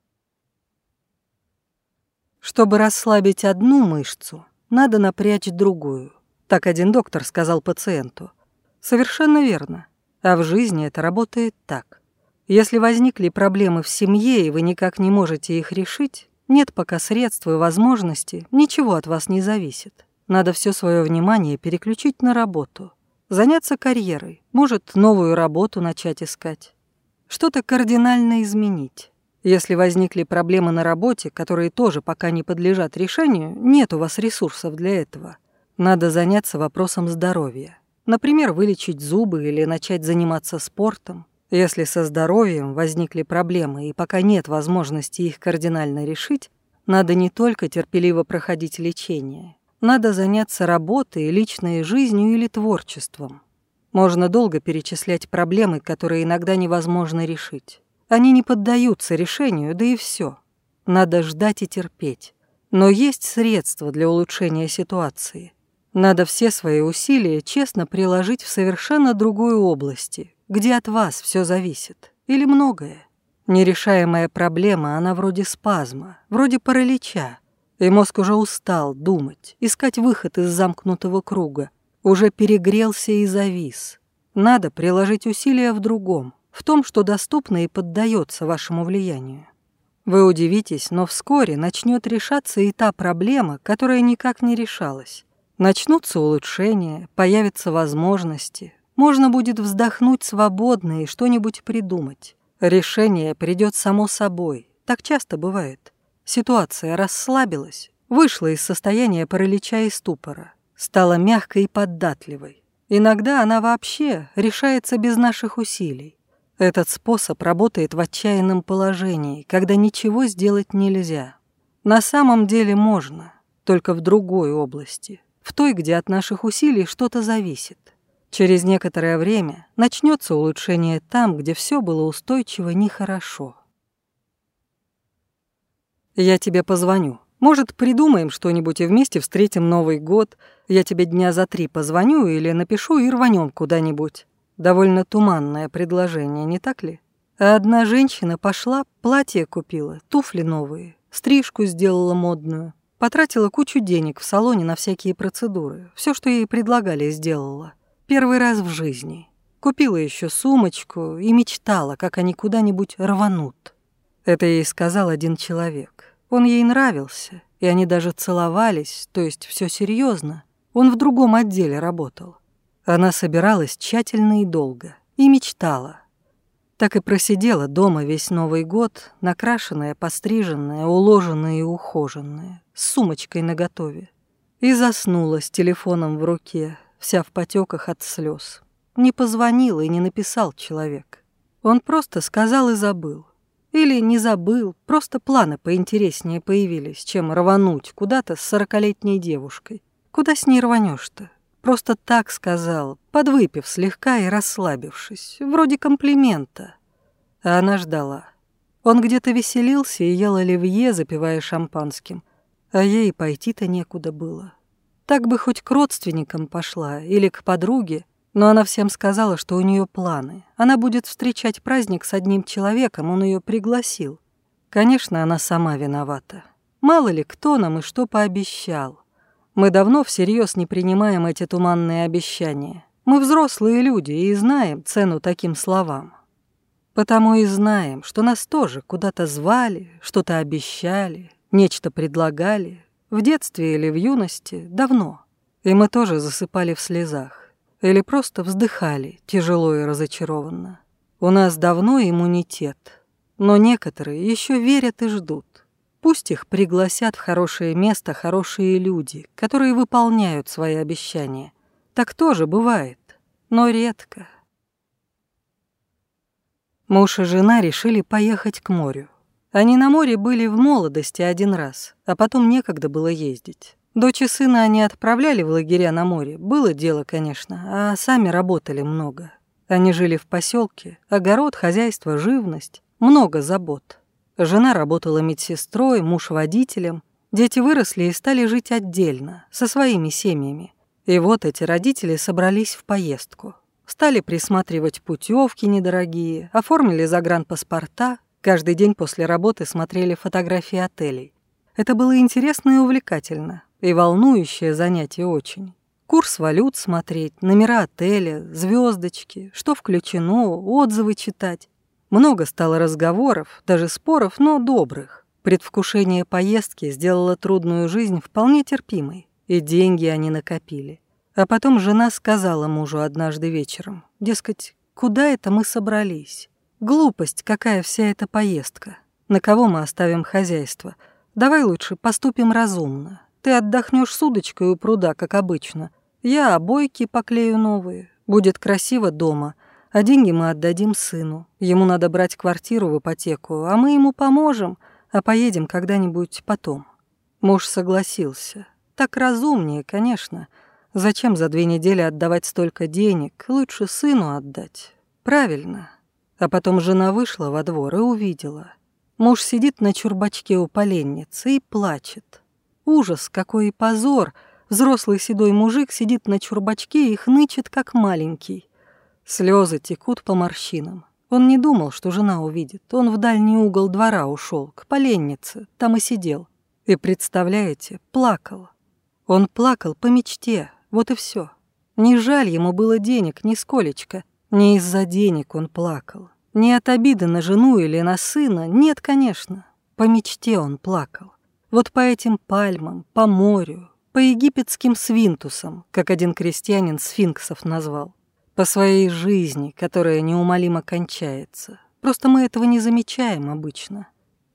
Чтобы расслабить одну мышцу, надо напрячь другую. Так один доктор сказал пациенту – Совершенно верно. А в жизни это работает так. Если возникли проблемы в семье, и вы никак не можете их решить, нет пока средств и возможностей, ничего от вас не зависит. Надо все свое внимание переключить на работу. Заняться карьерой, может, новую работу начать искать. Что-то кардинально изменить. Если возникли проблемы на работе, которые тоже пока не подлежат решению, нет у вас ресурсов для этого. Надо заняться вопросом здоровья. Например, вылечить зубы или начать заниматься спортом. Если со здоровьем возникли проблемы и пока нет возможности их кардинально решить, надо не только терпеливо проходить лечение. Надо заняться работой, личной жизнью или творчеством. Можно долго перечислять проблемы, которые иногда невозможно решить. Они не поддаются решению, да и все. Надо ждать и терпеть. Но есть средства для улучшения ситуации. Надо все свои усилия честно приложить в совершенно другой области, где от вас все зависит, или многое. Нерешаемая проблема, она вроде спазма, вроде паралича, и мозг уже устал думать, искать выход из замкнутого круга, уже перегрелся и завис. Надо приложить усилия в другом, в том, что доступно и поддается вашему влиянию. Вы удивитесь, но вскоре начнет решаться и та проблема, которая никак не решалась. Начнутся улучшения, появятся возможности. Можно будет вздохнуть свободно и что-нибудь придумать. Решение придет само собой. Так часто бывает. Ситуация расслабилась, вышла из состояния паралича и ступора, стала мягкой и податливой. Иногда она вообще решается без наших усилий. Этот способ работает в отчаянном положении, когда ничего сделать нельзя. На самом деле можно, только в другой области в той, где от наших усилий что-то зависит. Через некоторое время начнется улучшение там, где все было устойчиво нехорошо. Я тебе позвоню. Может, придумаем что-нибудь и вместе встретим Новый год. Я тебе дня за три позвоню или напишу и рванем куда-нибудь. Довольно туманное предложение, не так ли? А одна женщина пошла, платье купила, туфли новые, стрижку сделала модную. Потратила кучу денег в салоне на всякие процедуры. Все, что ей предлагали, сделала. Первый раз в жизни. Купила еще сумочку и мечтала, как они куда-нибудь рванут. Это ей сказал один человек. Он ей нравился, и они даже целовались, то есть все серьезно. Он в другом отделе работал. Она собиралась тщательно и долго и мечтала, так и просидела дома весь Новый год, накрашенная, постриженная, уложенная и ухоженная, с сумочкой наготове. И заснула с телефоном в руке, вся в потеках от слез. Не позвонил и не написал человек. Он просто сказал и забыл. Или не забыл, просто планы поинтереснее появились, чем рвануть куда-то с сорокалетней девушкой. Куда с ней рванешь-то? Просто так сказал, подвыпив слегка и расслабившись, вроде комплимента. А она ждала. Он где-то веселился и ел оливье, запивая шампанским. А ей пойти-то некуда было. Так бы хоть к родственникам пошла или к подруге, но она всем сказала, что у нее планы. Она будет встречать праздник с одним человеком, он ее пригласил. Конечно, она сама виновата. Мало ли кто нам и что пообещал. Мы давно всерьез не принимаем эти туманные обещания. Мы взрослые люди и знаем цену таким словам. Потому и знаем, что нас тоже куда-то звали, что-то обещали, нечто предлагали, в детстве или в юности, давно. И мы тоже засыпали в слезах. Или просто вздыхали, тяжело и разочарованно. У нас давно иммунитет. Но некоторые еще верят и ждут. Пусть их пригласят в хорошее место хорошие люди, которые выполняют свои обещания. Так тоже бывает, но редко. Муж и жена решили поехать к морю. Они на море были в молодости один раз, а потом некогда было ездить. Дочь и сына они отправляли в лагеря на море, было дело, конечно, а сами работали много. Они жили в поселке, огород, хозяйство, живность, много забот. Жена работала медсестрой, муж водителем. Дети выросли и стали жить отдельно, со своими семьями. И вот эти родители собрались в поездку. Стали присматривать путевки недорогие, оформили загранпаспорта, каждый день после работы смотрели фотографии отелей. Это было интересно и увлекательно, и волнующее занятие очень. Курс валют смотреть, номера отеля, звездочки, что включено, отзывы читать. Много стало разговоров, даже споров, но добрых. Предвкушение поездки сделало трудную жизнь вполне терпимой, и деньги они накопили. А потом жена сказала мужу однажды вечером, дескать, куда это мы собрались? Глупость, какая вся эта поездка. На кого мы оставим хозяйство? Давай лучше поступим разумно. Ты отдохнешь с удочкой у пруда, как обычно. Я обойки поклею новые. Будет красиво дома — а деньги мы отдадим сыну. Ему надо брать квартиру в ипотеку, а мы ему поможем, а поедем когда-нибудь потом». Муж согласился. «Так разумнее, конечно. Зачем за две недели отдавать столько денег? Лучше сыну отдать. Правильно». А потом жена вышла во двор и увидела. Муж сидит на чурбачке у поленницы и плачет. Ужас, какой и позор! Взрослый седой мужик сидит на чурбачке и хнычет, как маленький. Слезы текут по морщинам. Он не думал, что жена увидит. Он в дальний угол двора ушел, к поленнице, там и сидел. И, представляете, плакал. Он плакал по мечте, вот и все. Не жаль ему было денег, нисколечко. Не из-за денег он плакал. Не от обиды на жену или на сына, нет, конечно. По мечте он плакал. Вот по этим пальмам, по морю, по египетским свинтусам, как один крестьянин сфинксов назвал по своей жизни, которая неумолимо кончается. Просто мы этого не замечаем обычно.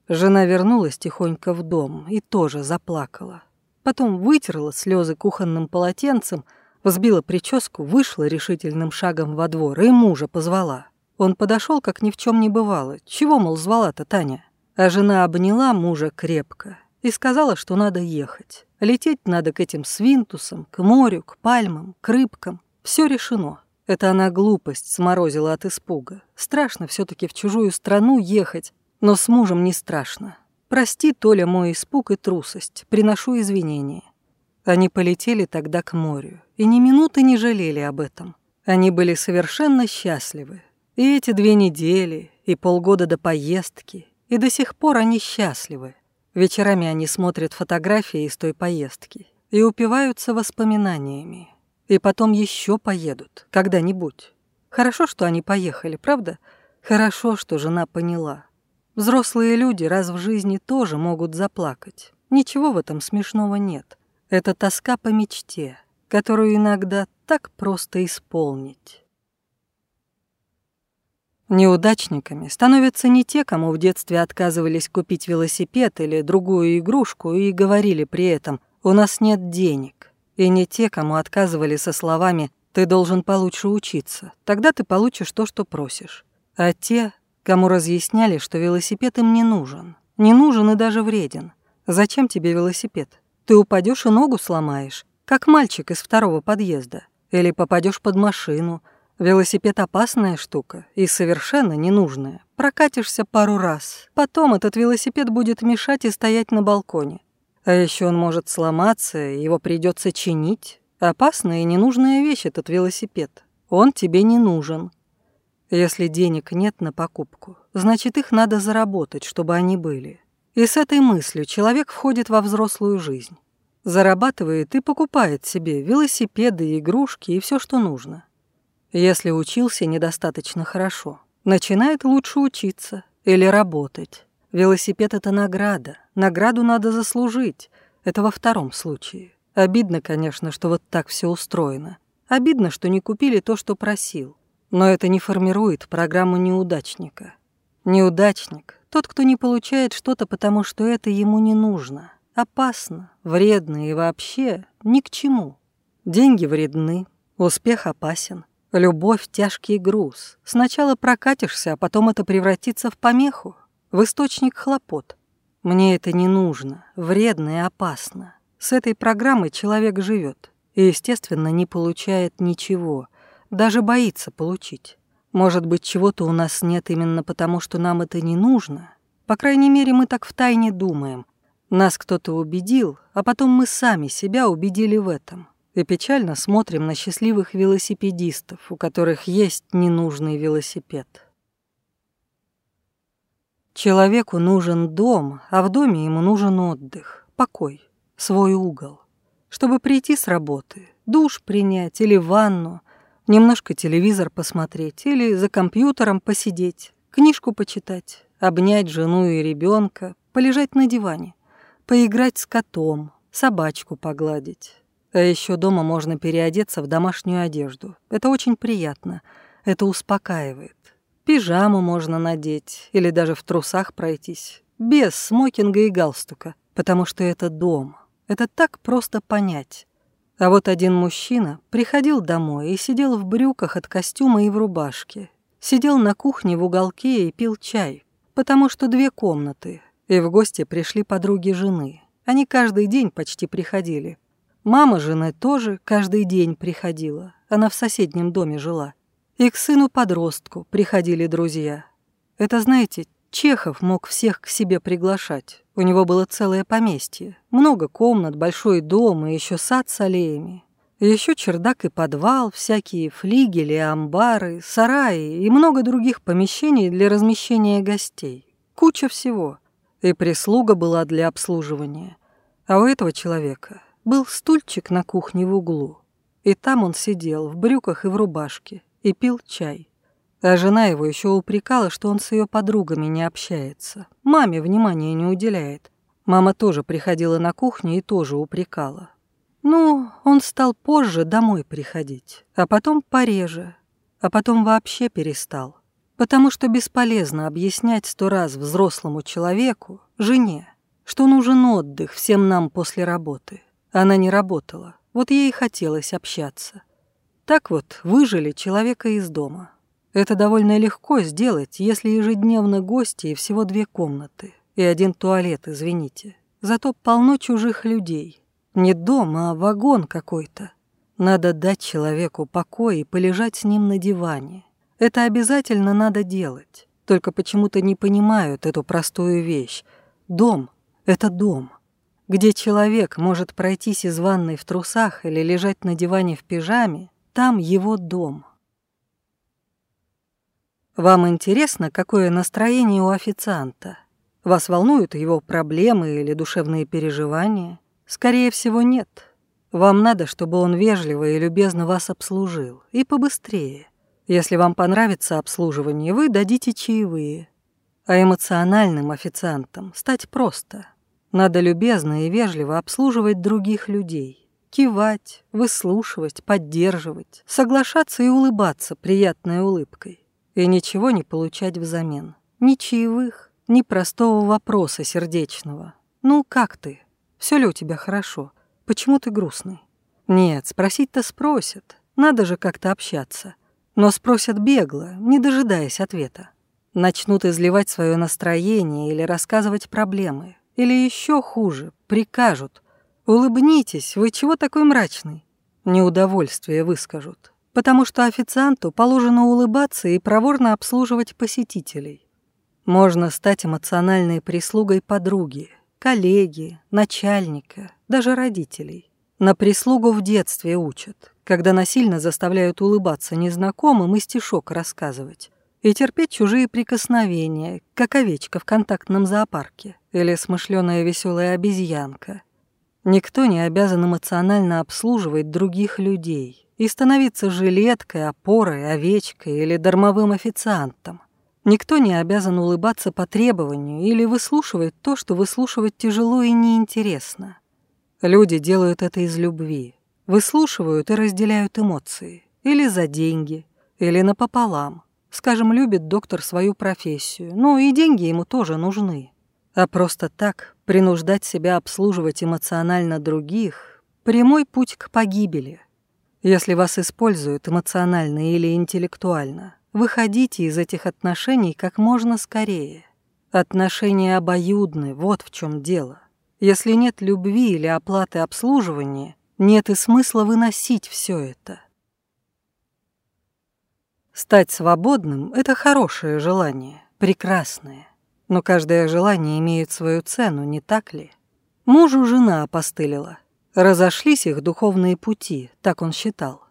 Жена вернулась тихонько в дом и тоже заплакала. Потом вытерла слезы кухонным полотенцем, взбила прическу, вышла решительным шагом во двор и мужа позвала. Он подошел, как ни в чем не бывало. Чего, мол, звала-то Таня? А жена обняла мужа крепко и сказала, что надо ехать. Лететь надо к этим свинтусам, к морю, к пальмам, к рыбкам. Все решено. Это она глупость сморозила от испуга. Страшно все таки в чужую страну ехать, но с мужем не страшно. Прости, Толя, мой испуг и трусость, приношу извинения. Они полетели тогда к морю и ни минуты не жалели об этом. Они были совершенно счастливы. И эти две недели, и полгода до поездки, и до сих пор они счастливы. Вечерами они смотрят фотографии из той поездки и упиваются воспоминаниями. И потом еще поедут. Когда-нибудь. Хорошо, что они поехали, правда? Хорошо, что жена поняла. Взрослые люди раз в жизни тоже могут заплакать. Ничего в этом смешного нет. Это тоска по мечте, которую иногда так просто исполнить. Неудачниками становятся не те, кому в детстве отказывались купить велосипед или другую игрушку и говорили при этом «у нас нет денег» и не те, кому отказывали со словами «ты должен получше учиться, тогда ты получишь то, что просишь», а те, кому разъясняли, что велосипед им не нужен, не нужен и даже вреден. Зачем тебе велосипед? Ты упадешь и ногу сломаешь, как мальчик из второго подъезда, или попадешь под машину. Велосипед опасная штука и совершенно ненужная. Прокатишься пару раз. Потом этот велосипед будет мешать и стоять на балконе. А еще он может сломаться, его придется чинить. Опасная и ненужная вещь этот велосипед. Он тебе не нужен. Если денег нет на покупку, значит их надо заработать, чтобы они были. И с этой мыслью человек входит во взрослую жизнь. Зарабатывает и покупает себе велосипеды, игрушки и все, что нужно. Если учился недостаточно хорошо, начинает лучше учиться или работать. Велосипед — это награда. Награду надо заслужить. Это во втором случае. Обидно, конечно, что вот так все устроено. Обидно, что не купили то, что просил. Но это не формирует программу неудачника. Неудачник — тот, кто не получает что-то, потому что это ему не нужно. Опасно, вредно и вообще ни к чему. Деньги вредны, успех опасен. Любовь — тяжкий груз. Сначала прокатишься, а потом это превратится в помеху в источник хлопот. Мне это не нужно, вредно и опасно. С этой программой человек живет и, естественно, не получает ничего, даже боится получить. Может быть, чего-то у нас нет именно потому, что нам это не нужно? По крайней мере, мы так втайне думаем. Нас кто-то убедил, а потом мы сами себя убедили в этом. И печально смотрим на счастливых велосипедистов, у которых есть ненужный велосипед. Человеку нужен дом, а в доме ему нужен отдых, покой, свой угол. Чтобы прийти с работы, душ принять или ванну, немножко телевизор посмотреть или за компьютером посидеть, книжку почитать, обнять жену и ребенка, полежать на диване, поиграть с котом, собачку погладить. А еще дома можно переодеться в домашнюю одежду. Это очень приятно, это успокаивает. Пижаму можно надеть или даже в трусах пройтись. Без смокинга и галстука, потому что это дом. Это так просто понять. А вот один мужчина приходил домой и сидел в брюках от костюма и в рубашке. Сидел на кухне в уголке и пил чай, потому что две комнаты, и в гости пришли подруги жены. Они каждый день почти приходили. Мама жены тоже каждый день приходила. Она в соседнем доме жила. И к сыну-подростку приходили друзья. Это, знаете, Чехов мог всех к себе приглашать. У него было целое поместье. Много комнат, большой дом и еще сад с аллеями. Еще чердак и подвал, всякие флигели, амбары, сараи и много других помещений для размещения гостей. Куча всего. И прислуга была для обслуживания. А у этого человека был стульчик на кухне в углу. И там он сидел, в брюках и в рубашке, и пил чай. А жена его еще упрекала, что он с ее подругами не общается. Маме внимания не уделяет. Мама тоже приходила на кухню и тоже упрекала. Ну, он стал позже домой приходить, а потом пореже, а потом вообще перестал. Потому что бесполезно объяснять сто раз взрослому человеку, жене, что нужен отдых всем нам после работы. Она не работала, вот ей и хотелось общаться. Так вот, выжили человека из дома. Это довольно легко сделать, если ежедневно гости и всего две комнаты. И один туалет, извините. Зато полно чужих людей. Не дом, а вагон какой-то. Надо дать человеку покой и полежать с ним на диване. Это обязательно надо делать. Только почему-то не понимают эту простую вещь. Дом — это дом, где человек может пройтись из ванной в трусах или лежать на диване в пижаме, там его дом. Вам интересно, какое настроение у официанта? Вас волнуют его проблемы или душевные переживания? Скорее всего, нет. Вам надо, чтобы он вежливо и любезно вас обслужил, и побыстрее. Если вам понравится обслуживание, вы дадите чаевые. А эмоциональным официантам стать просто. Надо любезно и вежливо обслуживать других людей кивать, выслушивать, поддерживать, соглашаться и улыбаться приятной улыбкой. И ничего не получать взамен. Ни чаевых, ни простого вопроса сердечного. «Ну, как ты? Все ли у тебя хорошо? Почему ты грустный?» «Нет, спросить-то спросят. Надо же как-то общаться. Но спросят бегло, не дожидаясь ответа. Начнут изливать свое настроение или рассказывать проблемы. Или еще хуже, прикажут – «Улыбнитесь, вы чего такой мрачный?» Неудовольствие выскажут, потому что официанту положено улыбаться и проворно обслуживать посетителей. Можно стать эмоциональной прислугой подруги, коллеги, начальника, даже родителей. На прислугу в детстве учат, когда насильно заставляют улыбаться незнакомым и стишок рассказывать, и терпеть чужие прикосновения, как овечка в контактном зоопарке или смышленая веселая обезьянка – Никто не обязан эмоционально обслуживать других людей и становиться жилеткой, опорой, овечкой или дармовым официантом. Никто не обязан улыбаться по требованию или выслушивать то, что выслушивать тяжело и неинтересно. Люди делают это из любви, выслушивают и разделяют эмоции, или за деньги, или напополам. Скажем, любит доктор свою профессию, но и деньги ему тоже нужны. А просто так Принуждать себя обслуживать эмоционально других – прямой путь к погибели. Если вас используют эмоционально или интеллектуально, выходите из этих отношений как можно скорее. Отношения обоюдны, вот в чем дело. Если нет любви или оплаты обслуживания, нет и смысла выносить все это. Стать свободным – это хорошее желание, прекрасное. Но каждое желание имеет свою цену, не так ли? Мужу жена опостылила. Разошлись их духовные пути, так он считал.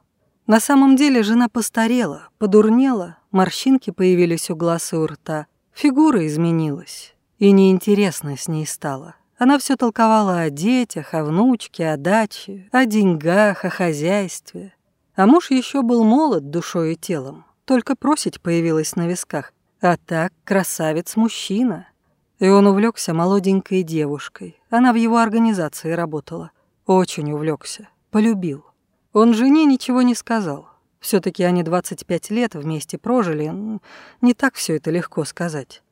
На самом деле жена постарела, подурнела, морщинки появились у глаз и у рта, фигура изменилась, и неинтересно с ней стало. Она все толковала о детях, о внучке, о даче, о деньгах, о хозяйстве. А муж еще был молод душой и телом, только просить появилась на висках, а так красавец-мужчина. И он увлекся молоденькой девушкой. Она в его организации работала. Очень увлекся, полюбил. Он жене ничего не сказал. все таки они 25 лет вместе прожили. Не так все это легко сказать.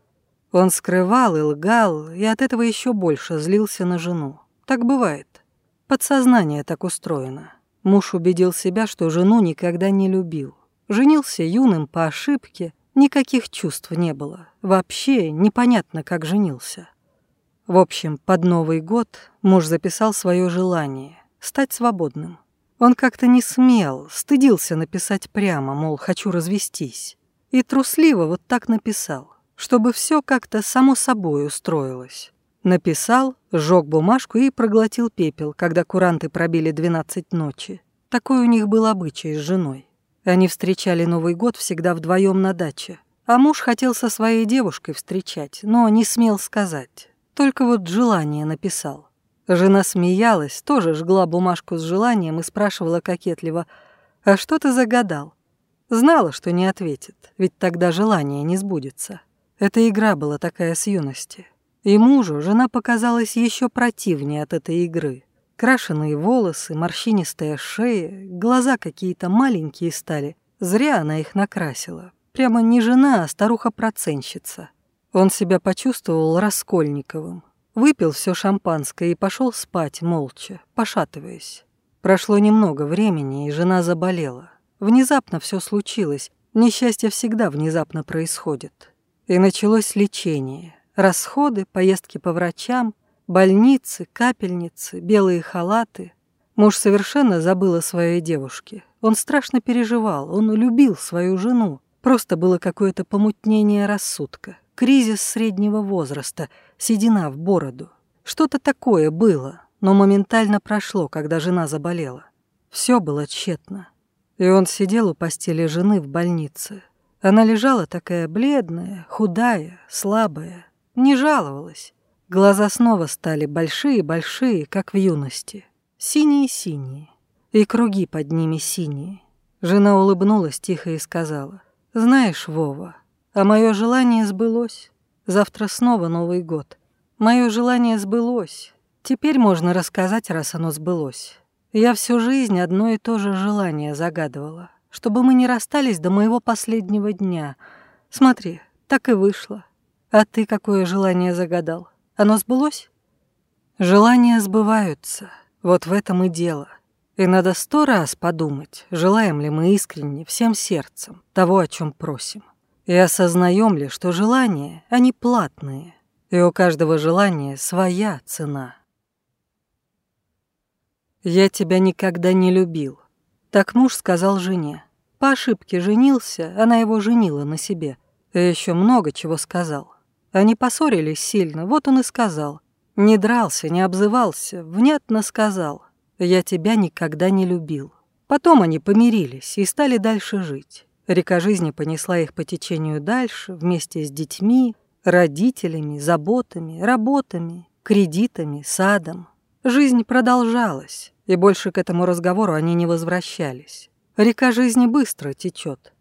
Он скрывал и лгал, и от этого еще больше злился на жену. Так бывает. Подсознание так устроено. Муж убедил себя, что жену никогда не любил. Женился юным по ошибке, Никаких чувств не было. Вообще непонятно, как женился. В общем, под Новый год муж записал свое желание — стать свободным. Он как-то не смел, стыдился написать прямо, мол, хочу развестись. И трусливо вот так написал, чтобы все как-то само собой устроилось. Написал, сжег бумажку и проглотил пепел, когда куранты пробили 12 ночи. Такой у них был обычай с женой. Они встречали Новый год всегда вдвоем на даче. А муж хотел со своей девушкой встречать, но не смел сказать. Только вот желание написал. Жена смеялась, тоже жгла бумажку с желанием и спрашивала кокетливо, «А что ты загадал?» Знала, что не ответит, ведь тогда желание не сбудется. Эта игра была такая с юности. И мужу жена показалась еще противнее от этой игры. Крашеные волосы, морщинистая шея, глаза какие-то маленькие стали. Зря она их накрасила. Прямо не жена, а старуха-проценщица. Он себя почувствовал Раскольниковым. Выпил все шампанское и пошел спать молча, пошатываясь. Прошло немного времени, и жена заболела. Внезапно все случилось. Несчастье всегда внезапно происходит. И началось лечение. Расходы, поездки по врачам — Больницы, капельницы, белые халаты. Муж совершенно забыл о своей девушке. Он страшно переживал, он любил свою жену. Просто было какое-то помутнение рассудка, кризис среднего возраста, седина в бороду. Что-то такое было, но моментально прошло, когда жена заболела. Все было тщетно. И он сидел у постели жены в больнице. Она лежала такая бледная, худая, слабая, не жаловалась. Глаза снова стали большие-большие, как в юности. Синие-синие. И круги под ними синие. Жена улыбнулась тихо и сказала. «Знаешь, Вова, а мое желание сбылось. Завтра снова Новый год. Мое желание сбылось. Теперь можно рассказать, раз оно сбылось. Я всю жизнь одно и то же желание загадывала. Чтобы мы не расстались до моего последнего дня. Смотри, так и вышло. А ты какое желание загадал?» Оно сбылось? Желания сбываются. Вот в этом и дело. И надо сто раз подумать, желаем ли мы искренне всем сердцем того, о чем просим. И осознаем ли, что желания, они платные, и у каждого желания своя цена. «Я тебя никогда не любил», — так муж сказал жене. По ошибке женился, она его женила на себе, и еще много чего сказал. Они поссорились сильно, вот он и сказал. Не дрался, не обзывался, внятно сказал. «Я тебя никогда не любил». Потом они помирились и стали дальше жить. Река жизни понесла их по течению дальше, вместе с детьми, родителями, заботами, работами, кредитами, садом. Жизнь продолжалась, и больше к этому разговору они не возвращались. Река жизни быстро течет.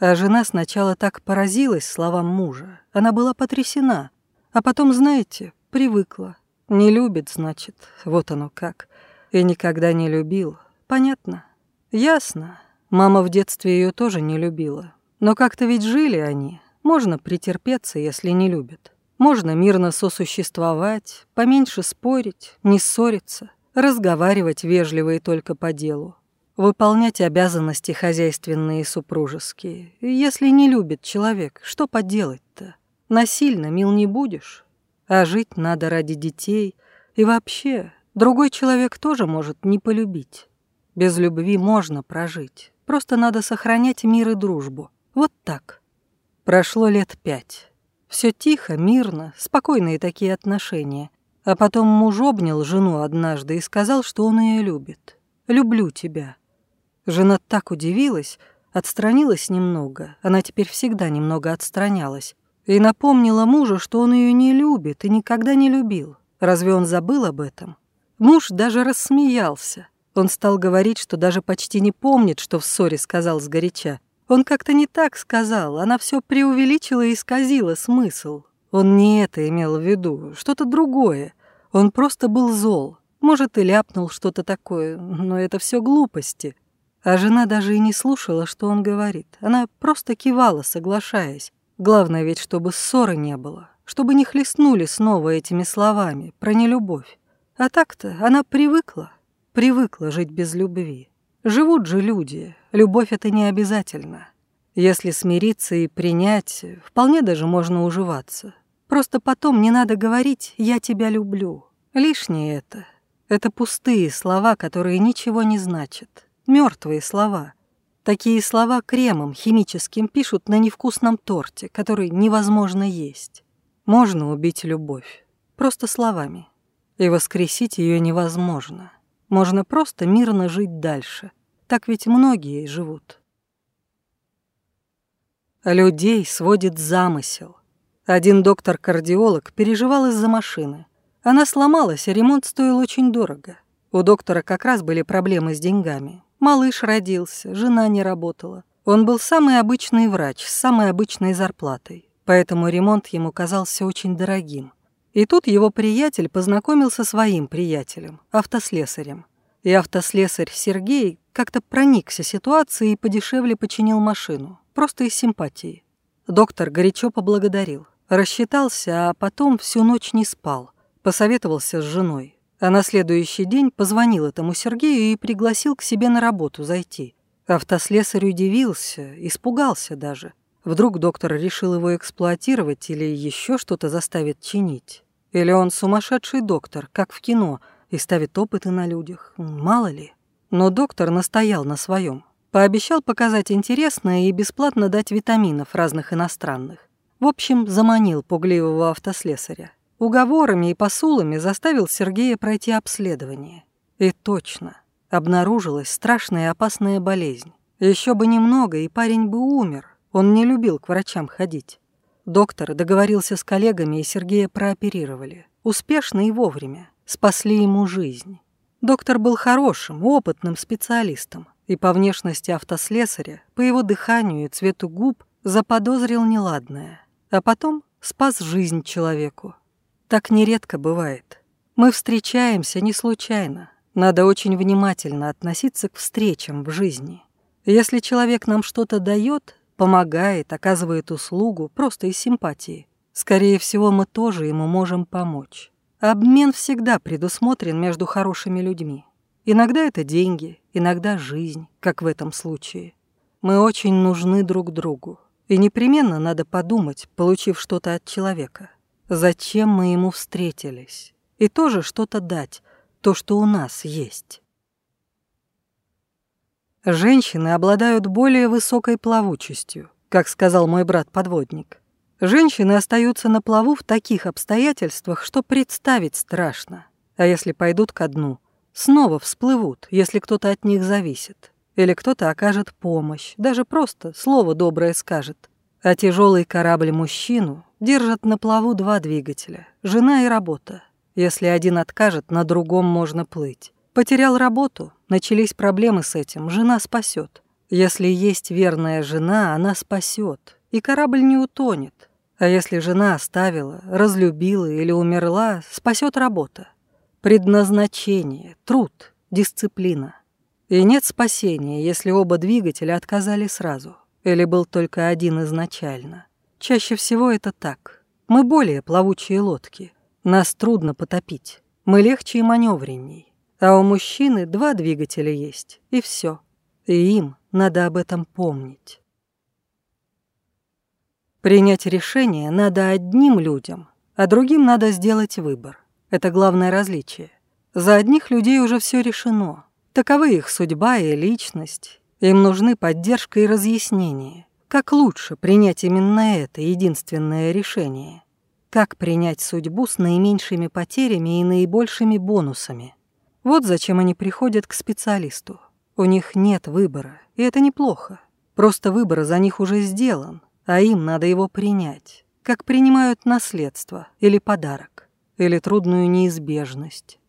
А жена сначала так поразилась словам мужа. Она была потрясена. А потом, знаете, привыкла. Не любит, значит, вот оно как. И никогда не любил. Понятно? Ясно. Мама в детстве ее тоже не любила. Но как-то ведь жили они. Можно претерпеться, если не любят. Можно мирно сосуществовать, поменьше спорить, не ссориться, разговаривать вежливо и только по делу выполнять обязанности хозяйственные и супружеские. Если не любит человек, что поделать-то? Насильно мил не будешь. А жить надо ради детей. И вообще, другой человек тоже может не полюбить. Без любви можно прожить. Просто надо сохранять мир и дружбу. Вот так. Прошло лет пять. Все тихо, мирно, спокойные такие отношения. А потом муж обнял жену однажды и сказал, что он ее любит. «Люблю тебя», Жена так удивилась, отстранилась немного, она теперь всегда немного отстранялась, и напомнила мужу, что он ее не любит и никогда не любил. Разве он забыл об этом? Муж даже рассмеялся. Он стал говорить, что даже почти не помнит, что в ссоре сказал сгоряча. Он как-то не так сказал, она все преувеличила и исказила смысл. Он не это имел в виду, что-то другое. Он просто был зол. Может, и ляпнул что-то такое, но это все глупости. А жена даже и не слушала, что он говорит. Она просто кивала, соглашаясь. Главное ведь, чтобы ссоры не было, чтобы не хлестнули снова этими словами про нелюбовь. А так-то она привыкла, привыкла жить без любви. Живут же люди, любовь это не обязательно. Если смириться и принять, вполне даже можно уживаться. Просто потом не надо говорить «я тебя люблю». Лишнее это. Это пустые слова, которые ничего не значат. Мертвые слова. Такие слова кремом химическим пишут на невкусном торте, который невозможно есть. Можно убить любовь. Просто словами. И воскресить ее невозможно. Можно просто мирно жить дальше. Так ведь многие живут. Людей сводит замысел. Один доктор-кардиолог переживал из-за машины. Она сломалась, а ремонт стоил очень дорого. У доктора как раз были проблемы с деньгами. Малыш родился, жена не работала. Он был самый обычный врач с самой обычной зарплатой, поэтому ремонт ему казался очень дорогим. И тут его приятель познакомился со своим приятелем, автослесарем. И автослесарь Сергей как-то проникся ситуацией и подешевле починил машину, просто из симпатии. Доктор горячо поблагодарил. Рассчитался, а потом всю ночь не спал. Посоветовался с женой а на следующий день позвонил этому Сергею и пригласил к себе на работу зайти. Автослесарь удивился, испугался даже. Вдруг доктор решил его эксплуатировать или еще что-то заставит чинить. Или он сумасшедший доктор, как в кино, и ставит опыты на людях, мало ли. Но доктор настоял на своем. Пообещал показать интересное и бесплатно дать витаминов разных иностранных. В общем, заманил пугливого автослесаря. Уговорами и посулами заставил Сергея пройти обследование. И точно, обнаружилась страшная и опасная болезнь. Еще бы немного, и парень бы умер. Он не любил к врачам ходить. Доктор договорился с коллегами, и Сергея прооперировали. Успешно и вовремя. Спасли ему жизнь. Доктор был хорошим, опытным специалистом. И по внешности автослесаря, по его дыханию и цвету губ заподозрил неладное. А потом спас жизнь человеку. Так нередко бывает. Мы встречаемся не случайно. Надо очень внимательно относиться к встречам в жизни. Если человек нам что-то дает, помогает, оказывает услугу просто из симпатии, скорее всего, мы тоже ему можем помочь. Обмен всегда предусмотрен между хорошими людьми. Иногда это деньги, иногда жизнь, как в этом случае. Мы очень нужны друг другу. И непременно надо подумать, получив что-то от человека зачем мы ему встретились, и тоже что-то дать, то, что у нас есть. Женщины обладают более высокой плавучестью, как сказал мой брат-подводник. Женщины остаются на плаву в таких обстоятельствах, что представить страшно. А если пойдут ко дну, снова всплывут, если кто-то от них зависит. Или кто-то окажет помощь, даже просто слово доброе скажет. А тяжелый корабль мужчину держат на плаву два двигателя – жена и работа. Если один откажет, на другом можно плыть. Потерял работу, начались проблемы с этим, жена спасет. Если есть верная жена, она спасет, и корабль не утонет. А если жена оставила, разлюбила или умерла, спасет работа. Предназначение, труд, дисциплина. И нет спасения, если оба двигателя отказали сразу, или был только один изначально – Чаще всего это так. Мы более плавучие лодки. Нас трудно потопить. Мы легче и маневренней. А у мужчины два двигателя есть, и все. И им надо об этом помнить. Принять решение надо одним людям, а другим надо сделать выбор. Это главное различие. За одних людей уже все решено. Таковы их судьба и личность. Им нужны поддержка и разъяснения. Как лучше принять именно это единственное решение? Как принять судьбу с наименьшими потерями и наибольшими бонусами? Вот зачем они приходят к специалисту. У них нет выбора, и это неплохо. Просто выбор за них уже сделан, а им надо его принять. Как принимают наследство или подарок, или трудную неизбежность.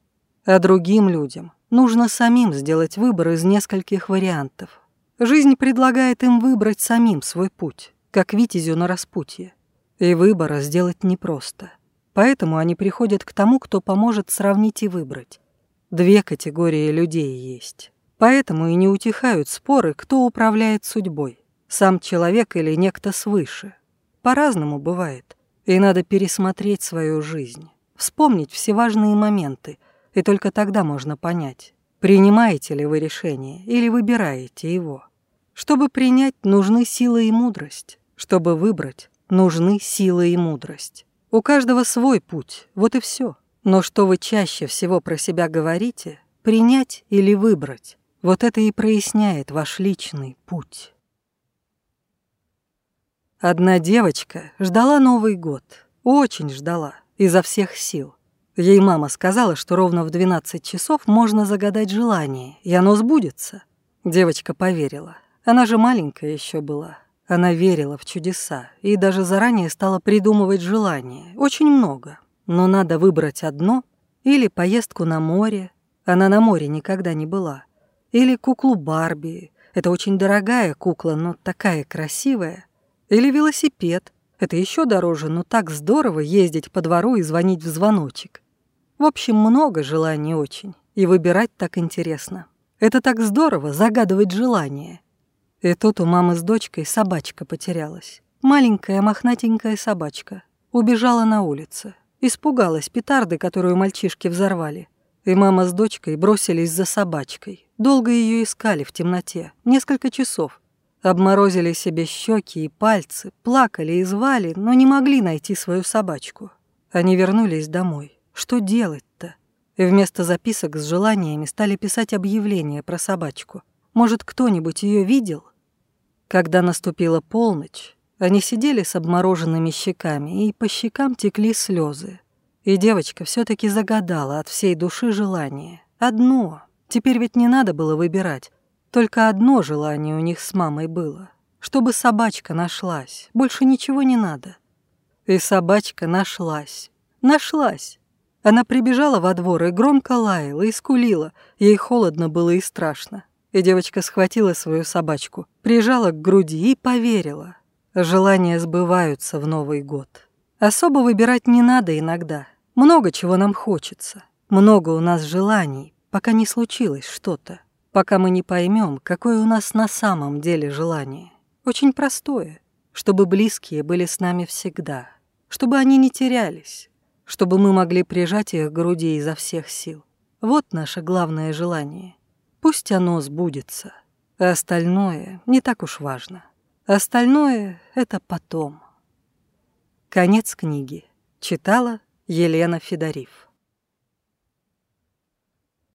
А другим людям нужно самим сделать выбор из нескольких вариантов – Жизнь предлагает им выбрать самим свой путь, как витязю на распутье. И выбора сделать непросто. Поэтому они приходят к тому, кто поможет сравнить и выбрать. Две категории людей есть. Поэтому и не утихают споры, кто управляет судьбой. Сам человек или некто свыше. По-разному бывает. И надо пересмотреть свою жизнь, вспомнить все важные моменты, и только тогда можно понять, Принимаете ли вы решение или выбираете его? Чтобы принять, нужны сила и мудрость. Чтобы выбрать, нужны сила и мудрость. У каждого свой путь, вот и все. Но что вы чаще всего про себя говорите, принять или выбрать, вот это и проясняет ваш личный путь. Одна девочка ждала Новый год, очень ждала, изо всех сил. Ей мама сказала, что ровно в 12 часов можно загадать желание, и оно сбудется. Девочка поверила. Она же маленькая еще была. Она верила в чудеса и даже заранее стала придумывать желания. Очень много. Но надо выбрать одно или поездку на море. Она на море никогда не была. Или куклу Барби. Это очень дорогая кукла, но такая красивая. Или велосипед. Это еще дороже, но так здорово ездить по двору и звонить в звоночек. В общем, много желаний очень, и выбирать так интересно. Это так здорово, загадывать желание. И тут у мамы с дочкой собачка потерялась. Маленькая мохнатенькая собачка. Убежала на улице. Испугалась петарды, которую мальчишки взорвали. И мама с дочкой бросились за собачкой. Долго ее искали в темноте, несколько часов. Обморозили себе щеки и пальцы, плакали и звали, но не могли найти свою собачку. Они вернулись домой. Что делать-то? Вместо записок с желаниями стали писать объявления про собачку. Может, кто-нибудь ее видел? Когда наступила полночь, они сидели с обмороженными щеками, и по щекам текли слезы. И девочка все таки загадала от всей души желание. Одно. Теперь ведь не надо было выбирать. Только одно желание у них с мамой было. Чтобы собачка нашлась. Больше ничего не надо. И собачка нашлась. Нашлась. Она прибежала во двор и громко лаяла и скулила. Ей холодно было и страшно. И девочка схватила свою собачку, прижала к груди и поверила. Желания сбываются в Новый год. Особо выбирать не надо иногда. Много чего нам хочется. Много у нас желаний, пока не случилось что-то. Пока мы не поймем, какое у нас на самом деле желание. Очень простое. Чтобы близкие были с нами всегда. Чтобы они не терялись чтобы мы могли прижать их к груди изо всех сил. Вот наше главное желание. Пусть оно сбудется, а остальное не так уж важно. Остальное — это потом. Конец книги. Читала Елена Федорив.